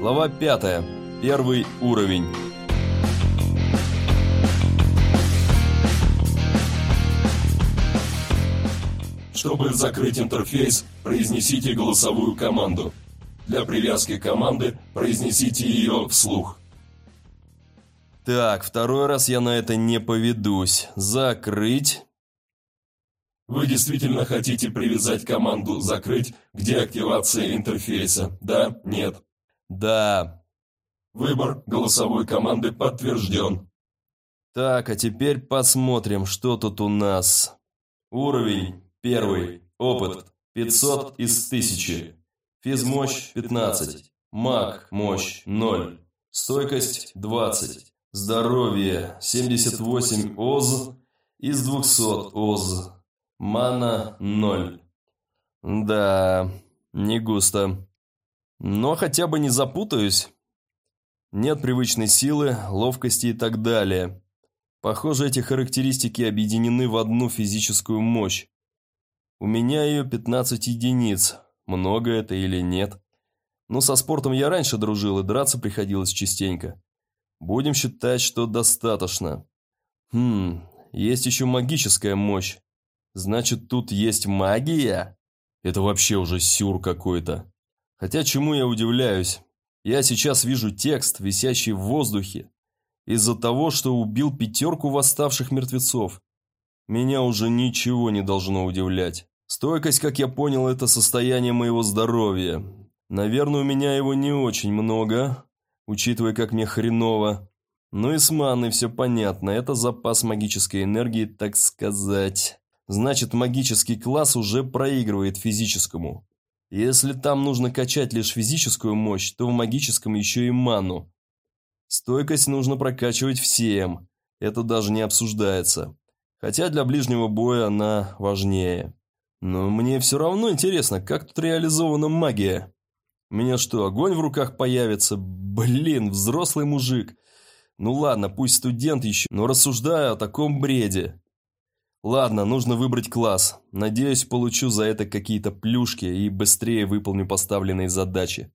Глава 5. Первый уровень. Чтобы закрыть интерфейс, произнесите голосовую команду. Для привязки команды произнесите ее вслух. Так, второй раз я на это не поведусь. Закрыть. Вы действительно хотите привязать команду «Закрыть» к деактивации интерфейса? Да? Нет? Да. Выбор голосовой команды подтвержден. Так, а теперь посмотрим, что тут у нас. Уровень первый. Опыт 500 из 1000. Физмощь 15. Маг мощь 0. Стойкость 20. Здоровье 78 ОЗ из 200 ОЗ. Мана 0. Да, не густо. Но хотя бы не запутаюсь. Нет привычной силы, ловкости и так далее. Похоже, эти характеристики объединены в одну физическую мощь. У меня ее 15 единиц. Много это или нет? Ну, со спортом я раньше дружил, и драться приходилось частенько. Будем считать, что достаточно. Хм, есть еще магическая мощь. Значит, тут есть магия? Это вообще уже сюр какой-то. Хотя чему я удивляюсь? Я сейчас вижу текст, висящий в воздухе. Из-за того, что убил пятерку восставших мертвецов. Меня уже ничего не должно удивлять. Стойкость, как я понял, это состояние моего здоровья. Наверное, у меня его не очень много, учитывая, как мне хреново. Ну и с маной все понятно, это запас магической энергии, так сказать. Значит, магический класс уже проигрывает физическому. Если там нужно качать лишь физическую мощь, то в магическом еще и ману. Стойкость нужно прокачивать всем, это даже не обсуждается. Хотя для ближнего боя она важнее. Но мне все равно интересно, как тут реализована магия. У меня что, огонь в руках появится? Блин, взрослый мужик. Ну ладно, пусть студент еще, но рассуждаю о таком бреде. Ладно, нужно выбрать класс. Надеюсь, получу за это какие-то плюшки и быстрее выполню поставленные задачи.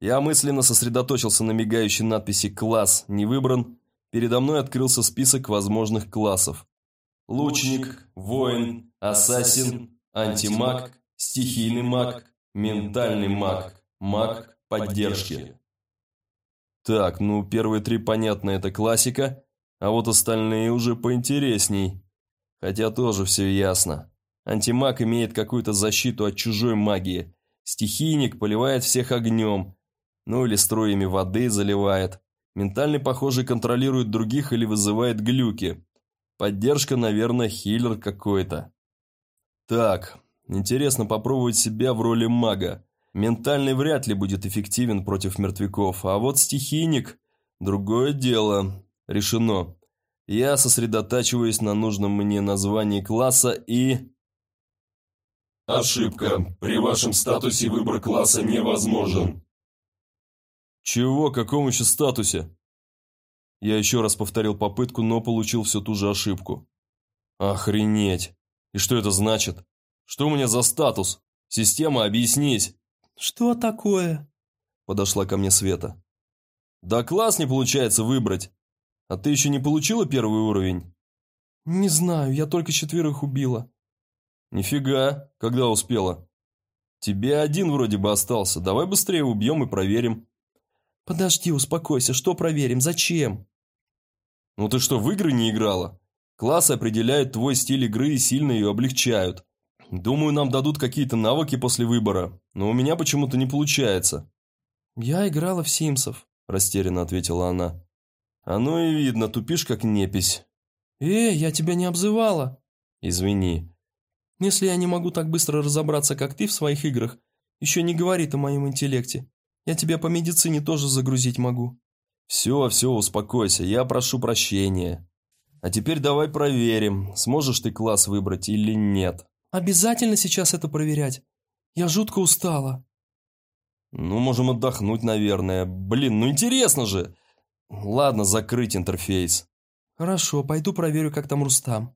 Я мысленно сосредоточился на мигающей надписи «Класс не выбран». Передо мной открылся список возможных классов. Лучник, воин, ассасин, антимаг, стихийный маг, ментальный маг, маг поддержки. Так, ну первые три понятно, это классика, а вот остальные уже поинтересней. Хотя тоже все ясно. Антимаг имеет какую-то защиту от чужой магии. Стихийник поливает всех огнем. Ну или струями воды заливает. Ментальный, похоже, контролирует других или вызывает глюки. Поддержка, наверное, хиллер какой-то. Так, интересно попробовать себя в роли мага. Ментальный вряд ли будет эффективен против мертвяков, а вот стихийник – другое дело. Решено. Я сосредотачиваюсь на нужном мне названии класса и... Ошибка. При вашем статусе выбор класса невозможен. Чего? Каком еще статусе? Я еще раз повторил попытку, но получил всю ту же ошибку. Охренеть. И что это значит? Что у меня за статус? Система, объяснись. Что такое? Подошла ко мне Света. Да класс не получается выбрать. А ты еще не получила первый уровень? Не знаю, я только четверых убила. Нифига, когда успела? Тебе один вроде бы остался. Давай быстрее убьем и проверим. Подожди, успокойся. Что проверим? Зачем? Ну ты что, в игры не играла? Классы определяют твой стиль игры и сильно ее облегчают. Думаю, нам дадут какие-то навыки после выбора, но у меня почему-то не получается. Я играла в Симсов, растерянно ответила она. Оно и видно, тупишь как непись. Эй, я тебя не обзывала. Извини. Если я не могу так быстро разобраться, как ты в своих играх, еще не говорит о моем интеллекте. Я тебя по медицине тоже загрузить могу. Все, все, успокойся, я прошу прощения. А теперь давай проверим, сможешь ты класс выбрать или нет. Обязательно сейчас это проверять. Я жутко устала. Ну, можем отдохнуть, наверное. Блин, ну интересно же. Ладно, закрыть интерфейс. Хорошо, пойду проверю, как там Рустам.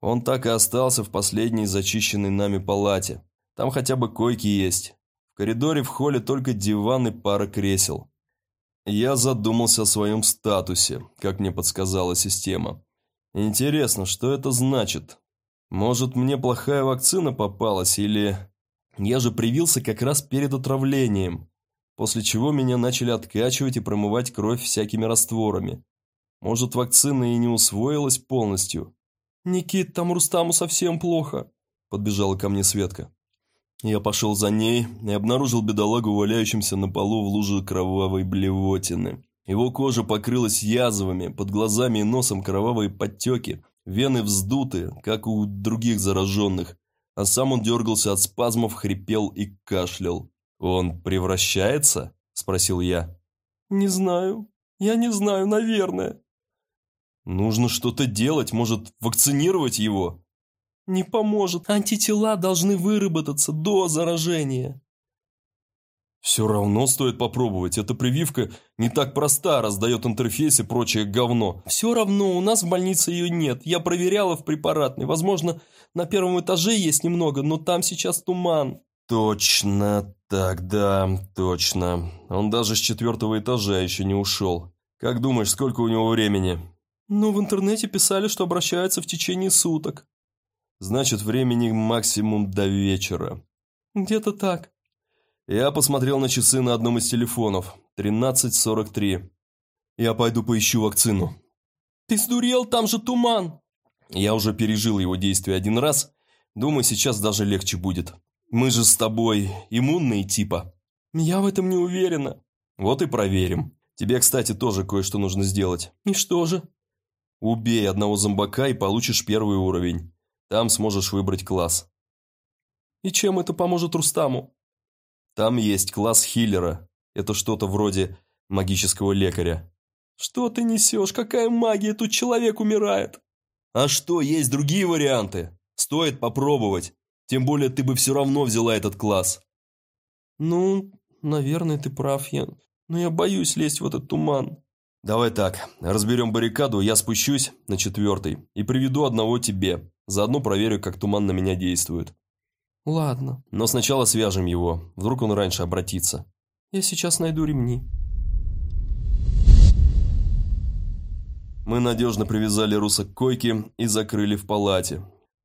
Он так и остался в последней зачищенной нами палате. Там хотя бы койки есть. В коридоре в холле только диван и пара кресел. Я задумался о своем статусе, как мне подсказала система. Интересно, что это значит? Может, мне плохая вакцина попалась или... Я же привился как раз перед отравлением, после чего меня начали откачивать и промывать кровь всякими растворами. Может, вакцина и не усвоилась полностью. «Никит, там Рустаму совсем плохо», – подбежала ко мне Светка. Я пошел за ней и обнаружил бедолагу, валяющимся на полу в луже кровавой блевотины. Его кожа покрылась язвами, под глазами и носом кровавые подтеки, вены вздуты, как у других зараженных, а сам он дергался от спазмов, хрипел и кашлял. «Он превращается?» – спросил я. «Не знаю. Я не знаю, наверное». «Нужно что-то делать, может, вакцинировать его?» «Не поможет. Антитела должны выработаться до заражения». «Все равно стоит попробовать. Эта прививка не так проста, раздает интерфейс и прочее говно». «Все равно, у нас в больнице ее нет. Я проверяла в препаратной. Возможно, на первом этаже есть немного, но там сейчас туман». «Точно, так, да, точно. Он даже с четвертого этажа еще не ушел. Как думаешь, сколько у него времени?» «Ну, в интернете писали, что обращаются в течение суток». «Значит, времени максимум до вечера». «Где-то так». Я посмотрел на часы на одном из телефонов. 13.43. Я пойду поищу вакцину. Ты сдурел, там же туман. Я уже пережил его действие один раз. Думаю, сейчас даже легче будет. Мы же с тобой иммунные типа. Я в этом не уверена. Вот и проверим. Тебе, кстати, тоже кое-что нужно сделать. И что же? Убей одного зомбака и получишь первый уровень. Там сможешь выбрать класс. И чем это поможет Рустаму? Там есть класс хиллера. Это что-то вроде магического лекаря. Что ты несешь? Какая магия? Тут человек умирает. А что, есть другие варианты? Стоит попробовать. Тем более ты бы все равно взяла этот класс. Ну, наверное, ты прав, Ян. Но я боюсь лезть в этот туман. Давай так, разберем баррикаду, я спущусь на четвертый и приведу одного тебе. Заодно проверю, как туман на меня действует. Ладно. Но сначала свяжем его, вдруг он раньше обратится. Я сейчас найду ремни. Мы надежно привязали Руса к койке и закрыли в палате.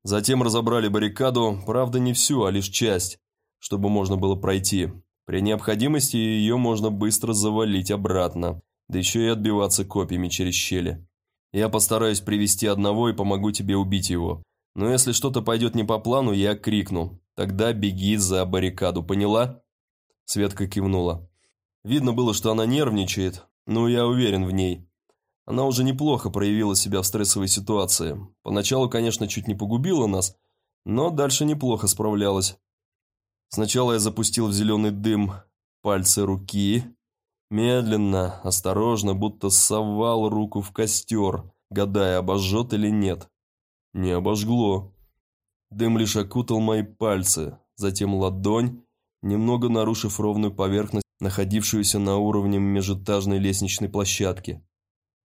Затем разобрали баррикаду, правда не всю, а лишь часть, чтобы можно было пройти. При необходимости ее можно быстро завалить обратно, да еще и отбиваться копьями через щели. Я постараюсь привести одного и помогу тебе убить его. Но если что-то пойдет не по плану, я крикну. Тогда беги за баррикаду, поняла?» Светка кивнула. Видно было, что она нервничает, но я уверен в ней. Она уже неплохо проявила себя в стрессовой ситуации. Поначалу, конечно, чуть не погубила нас, но дальше неплохо справлялась. Сначала я запустил в зеленый дым пальцы руки. Медленно, осторожно, будто совал руку в костер, гадая, обожжет или нет. Не обожгло. Дым лишь окутал мои пальцы, затем ладонь, немного нарушив ровную поверхность, находившуюся на уровне межэтажной лестничной площадки.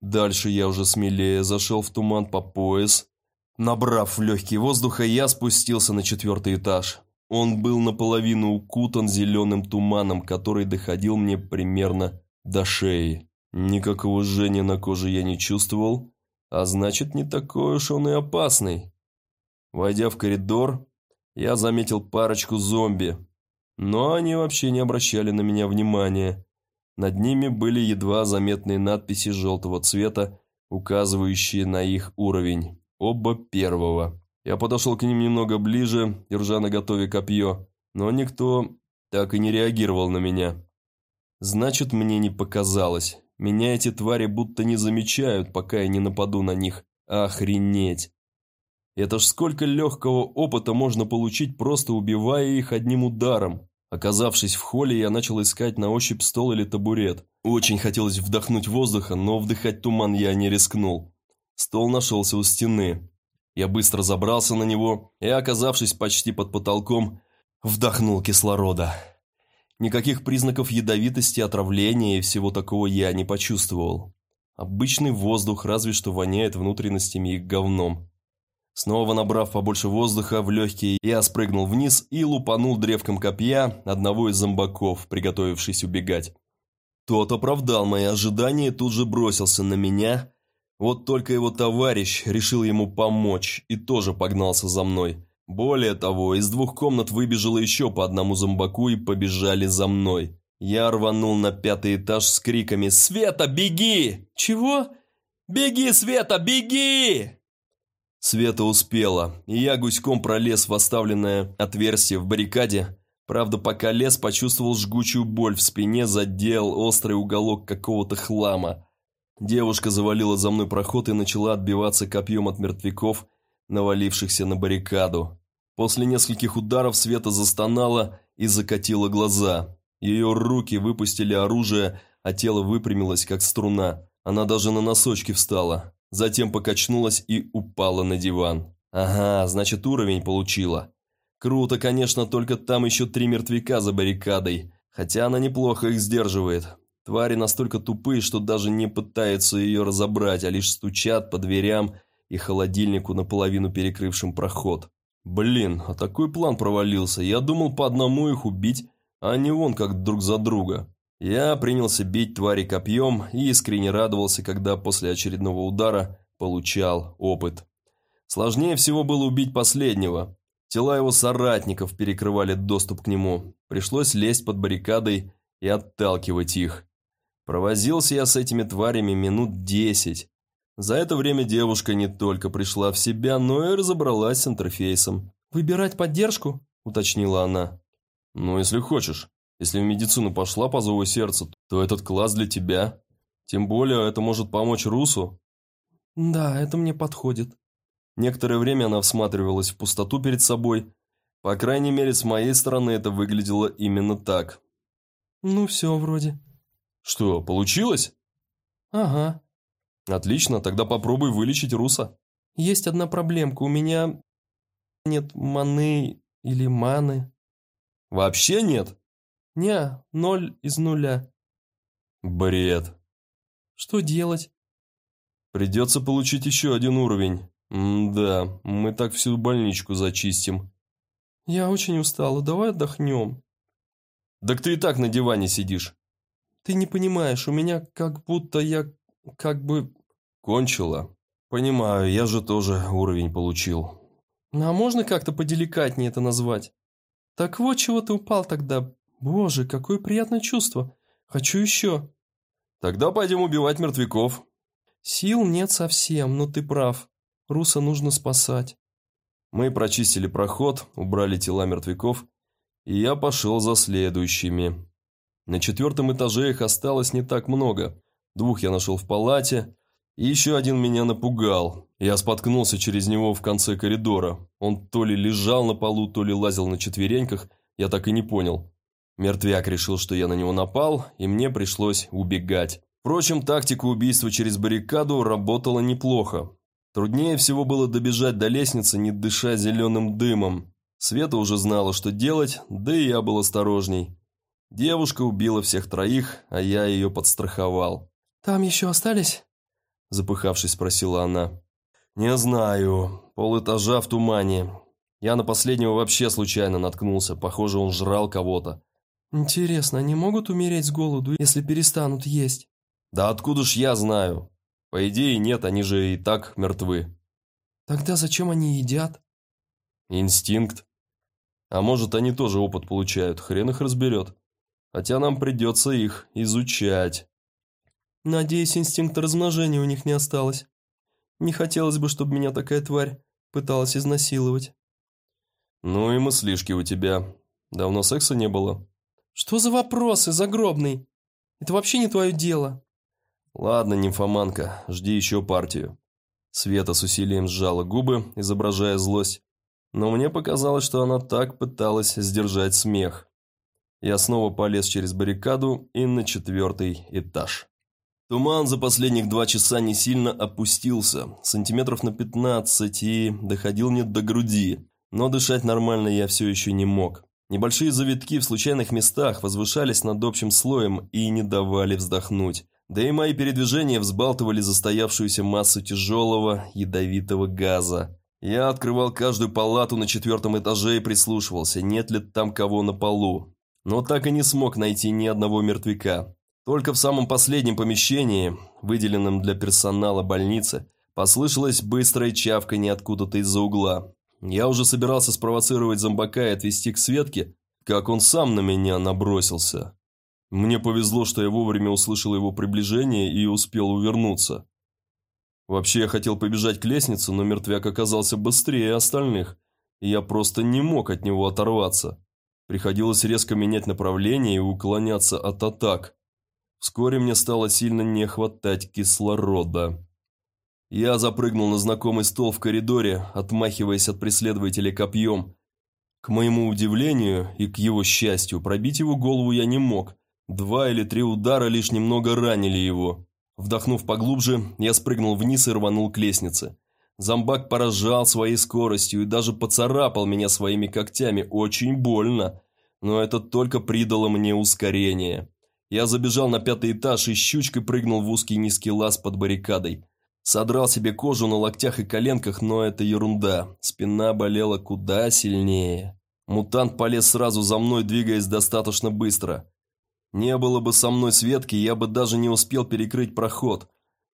Дальше я уже смелее зашел в туман по пояс. Набрав в легкий воздуха, я спустился на четвертый этаж. Он был наполовину укутан зеленым туманом, который доходил мне примерно до шеи. Никакого жжения на коже я не чувствовал, а значит, не такой уж он и опасный. Войдя в коридор, я заметил парочку зомби, но они вообще не обращали на меня внимания. Над ними были едва заметные надписи желтого цвета, указывающие на их уровень. Оба первого. Я подошел к ним немного ближе, держа на готове копье, но никто так и не реагировал на меня. Значит, мне не показалось. Меня эти твари будто не замечают, пока я не нападу на них. Охренеть! Это ж сколько легкого опыта можно получить, просто убивая их одним ударом. Оказавшись в холле, я начал искать на ощупь стол или табурет. Очень хотелось вдохнуть воздуха, но вдыхать туман я не рискнул. Стол нашелся у стены. Я быстро забрался на него и, оказавшись почти под потолком, вдохнул кислорода. Никаких признаков ядовитости, отравления и всего такого я не почувствовал. Обычный воздух, разве что воняет внутренностями и говном. Снова набрав побольше воздуха в легкие, я спрыгнул вниз и лупанул древком копья одного из зомбаков, приготовившись убегать. Тот оправдал мои ожидания и тут же бросился на меня. Вот только его товарищ решил ему помочь и тоже погнался за мной. Более того, из двух комнат выбежало еще по одному зомбаку и побежали за мной. Я рванул на пятый этаж с криками «Света, беги!» «Чего?» «Беги, Света, беги!» Света успела, и я гуськом пролез в оставленное отверстие в баррикаде. Правда, пока лез, почувствовал жгучую боль в спине, задел острый уголок какого-то хлама. Девушка завалила за мной проход и начала отбиваться копьем от мертвяков, навалившихся на баррикаду. После нескольких ударов Света застонала и закатила глаза. Ее руки выпустили оружие, а тело выпрямилось, как струна. Она даже на носочки встала затем покачнулась и упала на диван. Ага, значит уровень получила. Круто, конечно, только там еще три мертвяка за баррикадой, хотя она неплохо их сдерживает. Твари настолько тупые, что даже не пытаются ее разобрать, а лишь стучат по дверям и холодильнику, наполовину перекрывшим проход. Блин, а такой план провалился. Я думал по одному их убить, а не вон как друг за друга. Я принялся бить твари копьем и искренне радовался, когда после очередного удара получал опыт. Сложнее всего было убить последнего. Тела его соратников перекрывали доступ к нему. Пришлось лезть под баррикадой и отталкивать их. Провозился я с этими тварями минут десять. За это время девушка не только пришла в себя, но и разобралась с интерфейсом. «Выбирать поддержку?» – уточнила она. «Ну, если хочешь». Если в медицину пошла по зову сердца, то этот класс для тебя. Тем более это может помочь Русу. Да, это мне подходит. Некоторое время она всматривалась в пустоту перед собой. По крайней мере, с моей стороны это выглядело именно так. Ну все, вроде. Что, получилось? Ага. Отлично, тогда попробуй вылечить Руса. Есть одна проблемка, у меня нет маны или маны. Вообще нет? Не, ноль из нуля. Бред. Что делать? Придется получить еще один уровень. М да, мы так всю больничку зачистим. Я очень устала, давай отдохнем. Так ты и так на диване сидишь. Ты не понимаешь, у меня как будто я как бы... Кончила. Понимаю, я же тоже уровень получил. А можно как-то поделикатнее это назвать? Так вот, чего ты упал тогда, Боже, какое приятное чувство. Хочу еще. Тогда пойдем убивать мертвяков. Сил нет совсем, но ты прав. Руса нужно спасать. Мы прочистили проход, убрали тела мертвяков, и я пошел за следующими. На четвертом этаже их осталось не так много. Двух я нашел в палате, и еще один меня напугал. Я споткнулся через него в конце коридора. Он то ли лежал на полу, то ли лазил на четвереньках, я так и не понял. Мертвяк решил, что я на него напал, и мне пришлось убегать. Впрочем, тактика убийства через баррикаду работала неплохо. Труднее всего было добежать до лестницы, не дыша зеленым дымом. Света уже знала, что делать, да и я был осторожней. Девушка убила всех троих, а я ее подстраховал. «Там еще остались?» Запыхавшись, спросила она. «Не знаю. Пол этажа в тумане. Я на последнего вообще случайно наткнулся. Похоже, он жрал кого-то. Интересно, они могут умереть с голоду, если перестанут есть? Да откуда ж я знаю? По идее, нет, они же и так мертвы. Тогда зачем они едят? Инстинкт. А может, они тоже опыт получают, хрен их разберет. Хотя нам придется их изучать. Надеюсь, инстинкта размножения у них не осталось. Не хотелось бы, чтобы меня такая тварь пыталась изнасиловать. Ну и мыслишки у тебя. Давно секса не было? «Что за вопросы, загробный? Это вообще не твое дело». «Ладно, нимфоманка, жди еще партию». Света с усилием сжала губы, изображая злость. Но мне показалось, что она так пыталась сдержать смех. Я снова полез через баррикаду и на четвертый этаж. Туман за последних два часа не сильно опустился, сантиметров на пятнадцать, и доходил мне до груди. Но дышать нормально я все еще не мог. Небольшие завитки в случайных местах возвышались над общим слоем и не давали вздохнуть. Да и мои передвижения взбалтывали застоявшуюся массу тяжелого, ядовитого газа. Я открывал каждую палату на четвертом этаже и прислушивался, нет ли там кого на полу. Но так и не смог найти ни одного мертвяка. Только в самом последнем помещении, выделенном для персонала больницы, послышалось быстрое чавканье откуда-то из-за угла. Я уже собирался спровоцировать зомбака и отвести к Светке, как он сам на меня набросился. Мне повезло, что я вовремя услышал его приближение и успел увернуться. Вообще я хотел побежать к лестнице, но мертвяк оказался быстрее остальных, и я просто не мог от него оторваться. Приходилось резко менять направление и уклоняться от атак. Вскоре мне стало сильно не хватать кислорода. Я запрыгнул на знакомый стол в коридоре, отмахиваясь от преследователя копьем. К моему удивлению и к его счастью, пробить его голову я не мог. Два или три удара лишь немного ранили его. Вдохнув поглубже, я спрыгнул вниз и рванул к лестнице. Зомбак поражал своей скоростью и даже поцарапал меня своими когтями очень больно, но это только придало мне ускорение. Я забежал на пятый этаж и щучкой прыгнул в узкий низкий лаз под баррикадой. Содрал себе кожу на локтях и коленках, но это ерунда. Спина болела куда сильнее. Мутант полез сразу за мной, двигаясь достаточно быстро. Не было бы со мной Светки, я бы даже не успел перекрыть проход.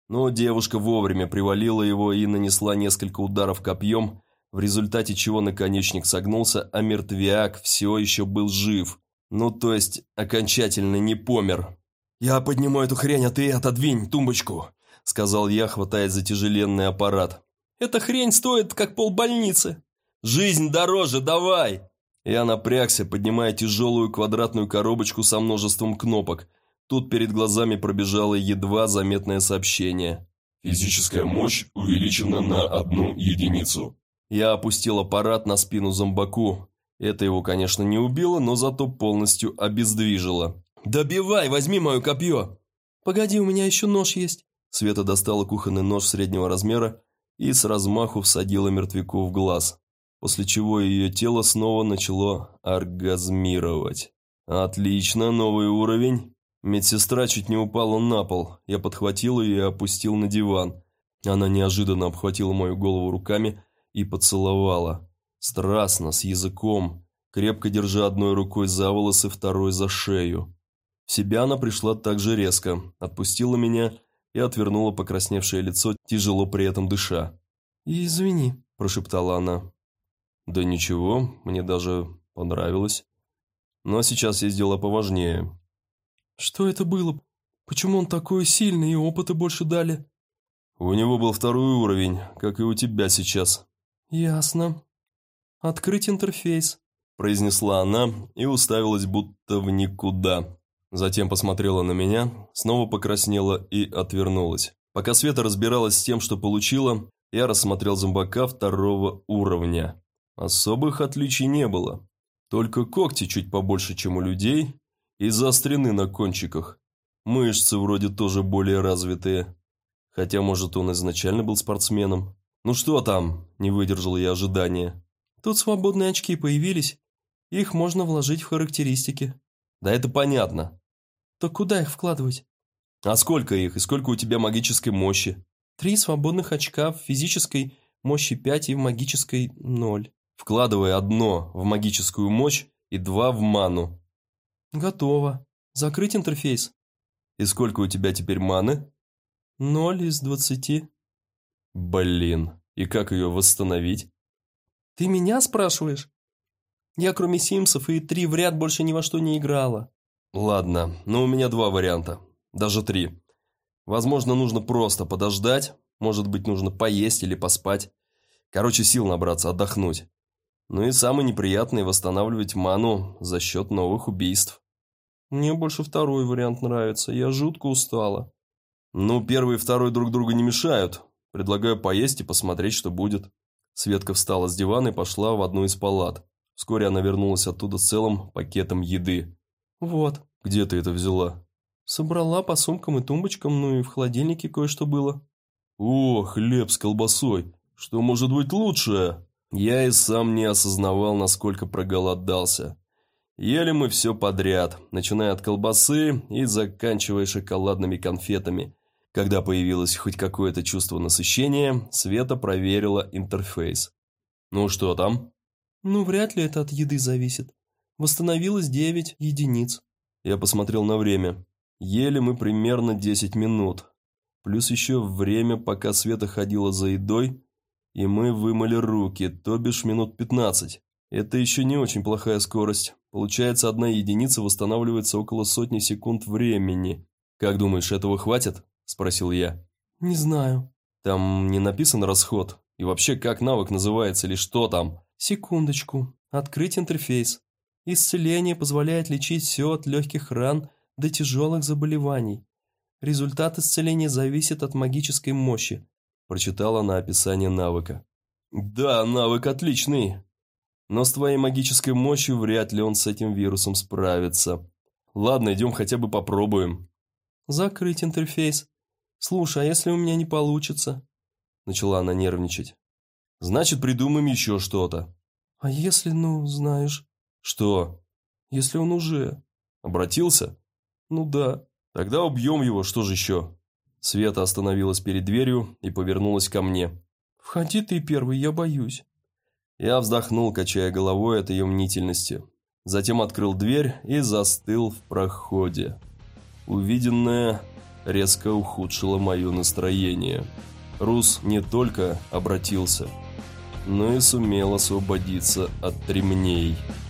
Но девушка вовремя привалила его и нанесла несколько ударов копьем, в результате чего наконечник согнулся, а мертвяк все еще был жив. Ну, то есть, окончательно не помер. «Я подниму эту хрень, а ты отодвинь тумбочку», — сказал я, хватаясь за тяжеленный аппарат. «Эта хрень стоит, как полбольницы». «Жизнь дороже, давай!» Я напрягся, поднимая тяжелую квадратную коробочку со множеством кнопок. Тут перед глазами пробежало едва заметное сообщение. «Физическая мощь увеличена на одну единицу». Я опустил аппарат на спину зомбаку. Это его, конечно, не убило, но зато полностью обездвижило. «Добивай, возьми мое копье!» «Погоди, у меня еще нож есть». Света достала кухонный нож среднего размера и с размаху всадила мертвяку в глаз после чего ее тело снова начало оргазмировать. «Отлично, новый уровень!» Медсестра чуть не упала на пол. Я подхватил ее и опустил на диван. Она неожиданно обхватила мою голову руками и поцеловала. Страстно, с языком, крепко держа одной рукой за волосы, второй за шею. В себя она пришла так же резко, отпустила меня и отвернула покрасневшее лицо, тяжело при этом дыша. «Извини», – прошептала она. Да ничего, мне даже понравилось. Но сейчас есть дела поважнее. Что это было? Почему он такой сильный и опыта больше дали? У него был второй уровень, как и у тебя сейчас. Ясно. Открыть интерфейс. Произнесла она и уставилась будто в никуда. Затем посмотрела на меня, снова покраснела и отвернулась. Пока Света разбиралась с тем, что получила, я рассмотрел зомбака второго уровня. Особых отличий не было. Только когти чуть побольше, чем у людей, и заострены на кончиках. Мышцы вроде тоже более развитые. Хотя, может, он изначально был спортсменом. «Ну что там?» – не выдержал я ожидания. «Тут свободные очки появились. Их можно вложить в характеристики». «Да это понятно». «То куда их вкладывать?» «А сколько их? И сколько у тебя магической мощи?» «Три свободных очка в физической мощи 5 и в магической 0 вкладывая одно в магическую мощь и два в ману. Готово. Закрыть интерфейс. И сколько у тебя теперь маны? Ноль из двадцати. Блин, и как ее восстановить? Ты меня спрашиваешь? Я кроме Симсов и три в ряд больше ни во что не играла. Ладно, но у меня два варианта. Даже три. Возможно, нужно просто подождать, может быть, нужно поесть или поспать. Короче, сил набраться, отдохнуть. Ну и самый неприятный – восстанавливать ману за счет новых убийств. Мне больше второй вариант нравится, я жутко устала. Ну, первый и второй друг другу не мешают. Предлагаю поесть и посмотреть, что будет. Светка встала с дивана и пошла в одну из палат. Вскоре она вернулась оттуда целым пакетом еды. «Вот». «Где ты это взяла?» «Собрала по сумкам и тумбочкам, ну и в холодильнике кое-что было». «О, хлеб с колбасой! Что может быть лучше?» Я и сам не осознавал, насколько проголодался. Ели мы все подряд, начиная от колбасы и заканчивая шоколадными конфетами, Когда появилось хоть какое-то чувство насыщения, Света проверила интерфейс. «Ну что там?» Ну, вряд ли это от еды зависит. Восстановилось 9 единиц. Я посмотрел на время. Ели мы примерно 10 минут. Плюс еще время, пока Света ходила за едой, и мы вымыли руки, то бишь минут 15. Это еще не очень плохая скорость. Получается, одна единица восстанавливается около сотни секунд времени. Как думаешь, этого хватит? Спросил я. Не знаю. Там не написан расход. И вообще, как навык называется или что там? Секундочку. Открыть интерфейс. Исцеление позволяет лечить все от легких ран до тяжелых заболеваний. Результат исцеления зависит от магической мощи. Прочитала на описание навыка. Да, навык отличный. Но с твоей магической мощью вряд ли он с этим вирусом справится. Ладно, идем хотя бы попробуем. Закрыть интерфейс. Слушай, а если у меня не получится? Начала она нервничать. Значит, придумаем еще что-то. А если, ну, знаешь... Что? Если он уже... Обратился? Ну да. Тогда убьем его, что же еще? Света остановилась перед дверью и повернулась ко мне. Входи ты первый, я боюсь. Я вздохнул, качая головой от ее мнительности. Затем открыл дверь и застыл в проходе. Увиденное резко ухудшило мое настроение. Рус не только обратился, но и сумел освободиться от ремней. Thank you.